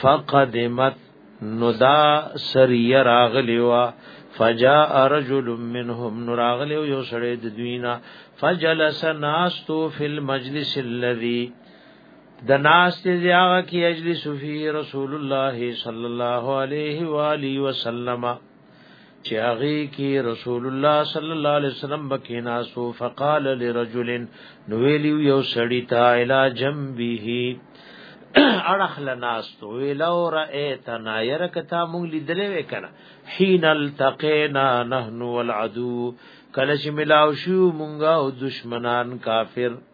فقدمت نو دا سریه راغلی وا فجاء رجل منهم نراغلی یو سړی د دوینا فجلس ناستو فی المجلس الذی د ناس ته زیاغه کی اجلس فی رسول الله صلی الله علیه و آله وسلم چې هغه کې رسول الله صلی الله علیه وسلم بکینا سو فقال لرجل نو ویلو یو سړی تا الا جنبه اړخ لناستو ویلو رأیتنا يرکتا مونږ لیدلې وکړه حين التقینا نحن والعدو کله چې ملاو شو مونږه او دشمنان کافر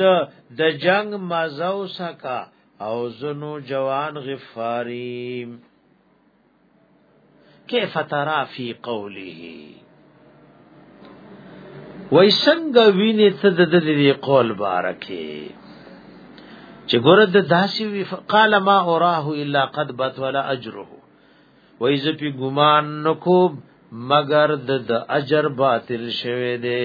د د جنگ مزو سکا او زنو جوان غفاری کیف ترا فی قوله وای څنګه وینې ته د دې قول بارکه چې ګور د داسې وی قال ما اوراه الا قد بت ولا اجره وای زه په ګمان نکوب مگر د اجر باطل شوه دی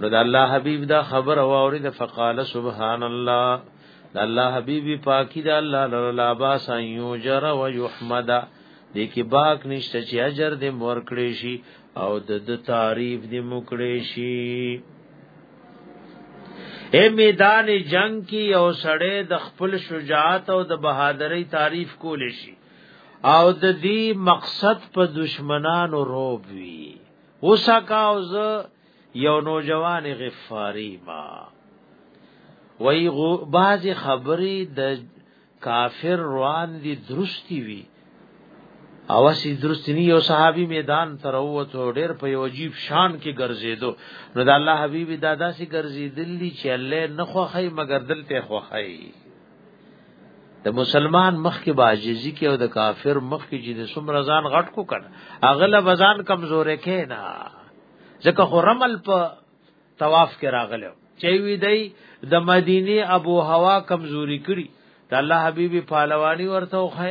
نو د الله حبیب دا خبر او اورید فقال سبحان الله د الله حبیب پاکی د الله لا باس یوجر و یحمد دې کې باک نشته چې اجر دې مور کړې شي او د د تعریف دې مکړې شي اے میدان جنگ کی او سړې د خپل شجاعت او د بهادری تعریف کول شي او د دې مقصد په دشمنانو روب وی وسکا او ز یو نوجوان غفاری ما وی غو باز خبری د کافر روان دي درستی وی او اسی درستنی یو صحابي میدان تر وته ډیر په یو عجیب شان کې ګرځیدو نو د الله حبیب دادا سي ګرځیدلی چې الله نه خوخی مگر دلته خوخی د مسلمان مخ کې باجزي کې او د کافر مخ کې چې د سم رضان غټ کو کړه اغله بزان کمزورې کې نه ځکه خو رمل په طواف کې راغلو چې وی دی د مدینه ابو هوا کمزوري کړي د الله حبيبي پهلواني ورته وخه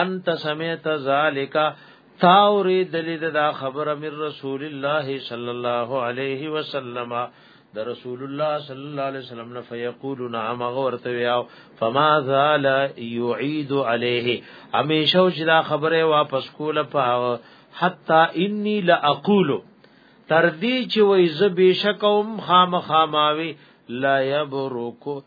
انت سمعت ذالک تاوری دلید دا خبر من رسول الله صلی الله علیه وسلم د رسول الله صلی الله علیه وسلم نه فیقول نعم غورته ویاو فما زال یعید علیه همیشه چې دا خبره واپس کوله په حتا انی لا اقول تر دې چې وای ز بشکوم خامخاماوي لا یبرکو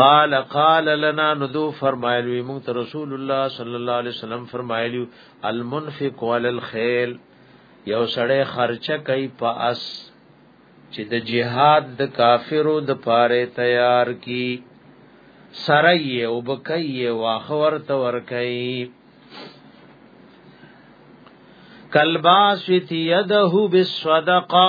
قال قال لنا ندو فرمایلو موږ ته رسول الله صلی الله علیه وسلم فرمایلو المنفق علی الخيل یو سړی خرچه کوي په اس چې د جهاد د کافرو د پاره تیار کی سره یې او بکې واخور ته ور کوي کلباس یده بالصدقه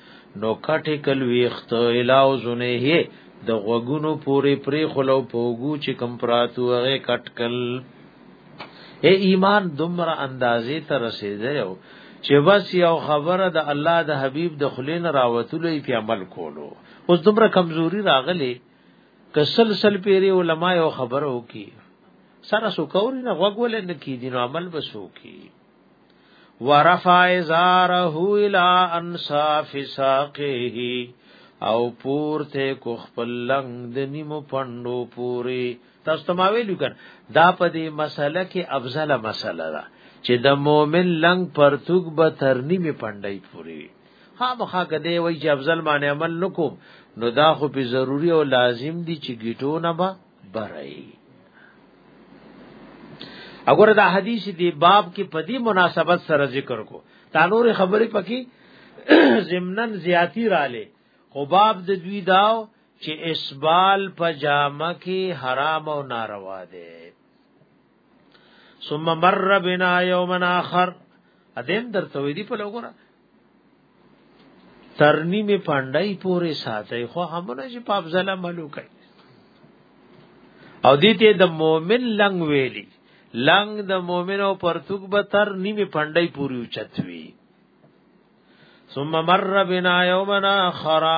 نو کټه کل ویخت الاو زنه د غوګونو پوری پری خلو پوغو چې کم پراتو هغه کټ کل اے ایمان دمر اندازې ته رسیدلو چې بس یو خبره د الله د حبیب د خلین راوتلې په عمل کولو اوس دمر کمزوري راغلي که سلسل پیری علما یو خبرو کی سره سو کوری نه غوګول نه کی دین عمل بسو کی ورفع ازاره الى انصاف ساقه او پورته کو خپل لنګ د نیمو پندو پوری تاسو ته ما ویلو کړ دا په دې مسله کې افضل مسله ده چې د مؤمن لنګ پرتګ به تر نیمه پندای پوری ها مخا کده وای چې افضل معنی عمل نکوم نو دا خو په ضروری او لازم دي چې گیټو نه با برای اگر دا حدیث دی باب کې په دې مناسبت سره ذکر کو دا نور خبرې پکې ضمنن زیاتی رااله خو باب د دوی داو چې اسبال په جامه کې حرام او ناروا دی ثم مر بنا یومن اخر ادم درته وی دی په لګورا ترنی می پاندای پورې ساتي خو همونه چې په افضل عملو کوي او دې ته د مؤمن لنګ ویلي لنګ د مؤمن او پرتوک به تر نیمه پاندای پورې اوچتوي ثم مر بنا یومنا اخرا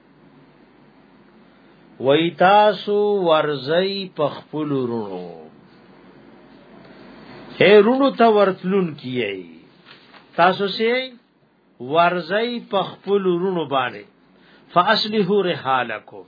وای تاسو ورځي په خپل رونو هي رونو ته ورتلون کیي تاسو سي ورځي په خپل رونو باندې فاصله رحالکم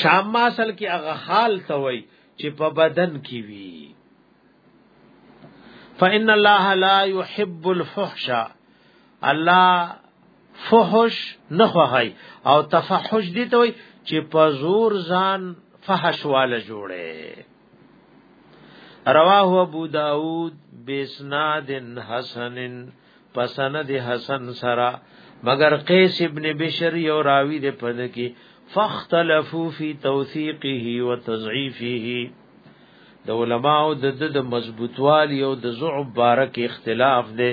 شام ما اصل کې هغه حال ته وای چې په بدن کې وی فإن الله لا يحب الفحش الله فحش نه خوای او تفحش دي ته وای چې په زور ځان فحش واله جوړه رواه ابو داود بسناد حسن پسند حسن سرا مگر قیس ابن بشر یو راوی دې پد کې فاختلفو فی توثیقه و تضعیفه د علماء د د مضبوطوالی او د زعب بارک اختلاف دې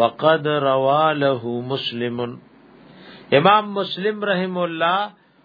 وقد رواله مسلم امام مسلم رحم الله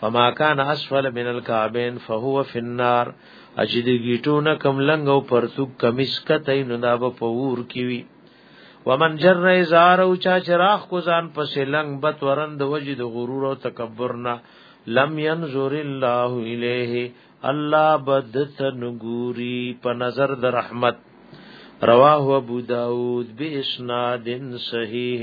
فما كان اسفل من الكعبين فهو في النار اجد گیټون کم لنګ او پرتوک کمیس کته نو دا به پور کی وی ومن جر زار او چا چراغ کو ځان پس لنګ بت ورند وجد غرور او تکبرنا لم ينظر الله الیه الله بدت نګوری په نظر د رحمت رواه ابو داود باسناد صحیح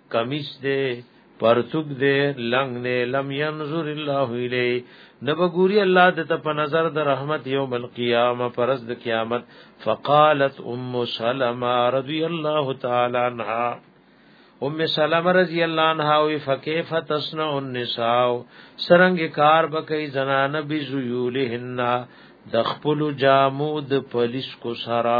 کمیس دے پرتوک دے لنگ دے لم ينظر الله الی نبغوری الله د ته په نظر د رحمت یوم القیامه پرز د قیامت فقالت ام سلمہ رضی الله تعالی عنها ام سلمہ رضی الله عنها وی فکیف تصنع النساء سرنګ کار بکئی زنان بی زیولهن د خپل جامو د پولیس کو سره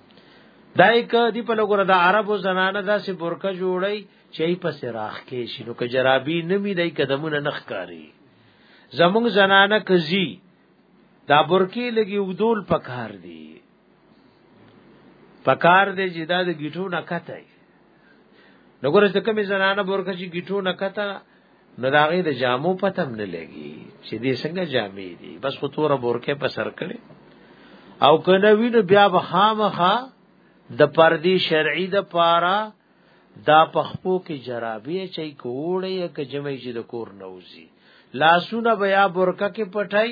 دای ک دی په لګور د عربو زنانه داسې برکه جوړی چې په سراخ کې شنو ک جرابی نمی دای قدمونه نخ کاری زمونږ زنانه کزی دا برکی لګي وګدول پکار دی پکار دی چې دا د گیټو نه کته نګور چې کوم زنانه برکه چې گیټو نه کته نو دا غي د جامو پتم نه لګي چې دې څنګه جامې دي بس خو توره بورکه په سر کړي او کنه وینو بیا به خامخه د پردي شرعي د پارا دا پخپو کې جرابې چي کوړې ک جمعې چې د کور نوځي لاسونه بیا برکه کې پټای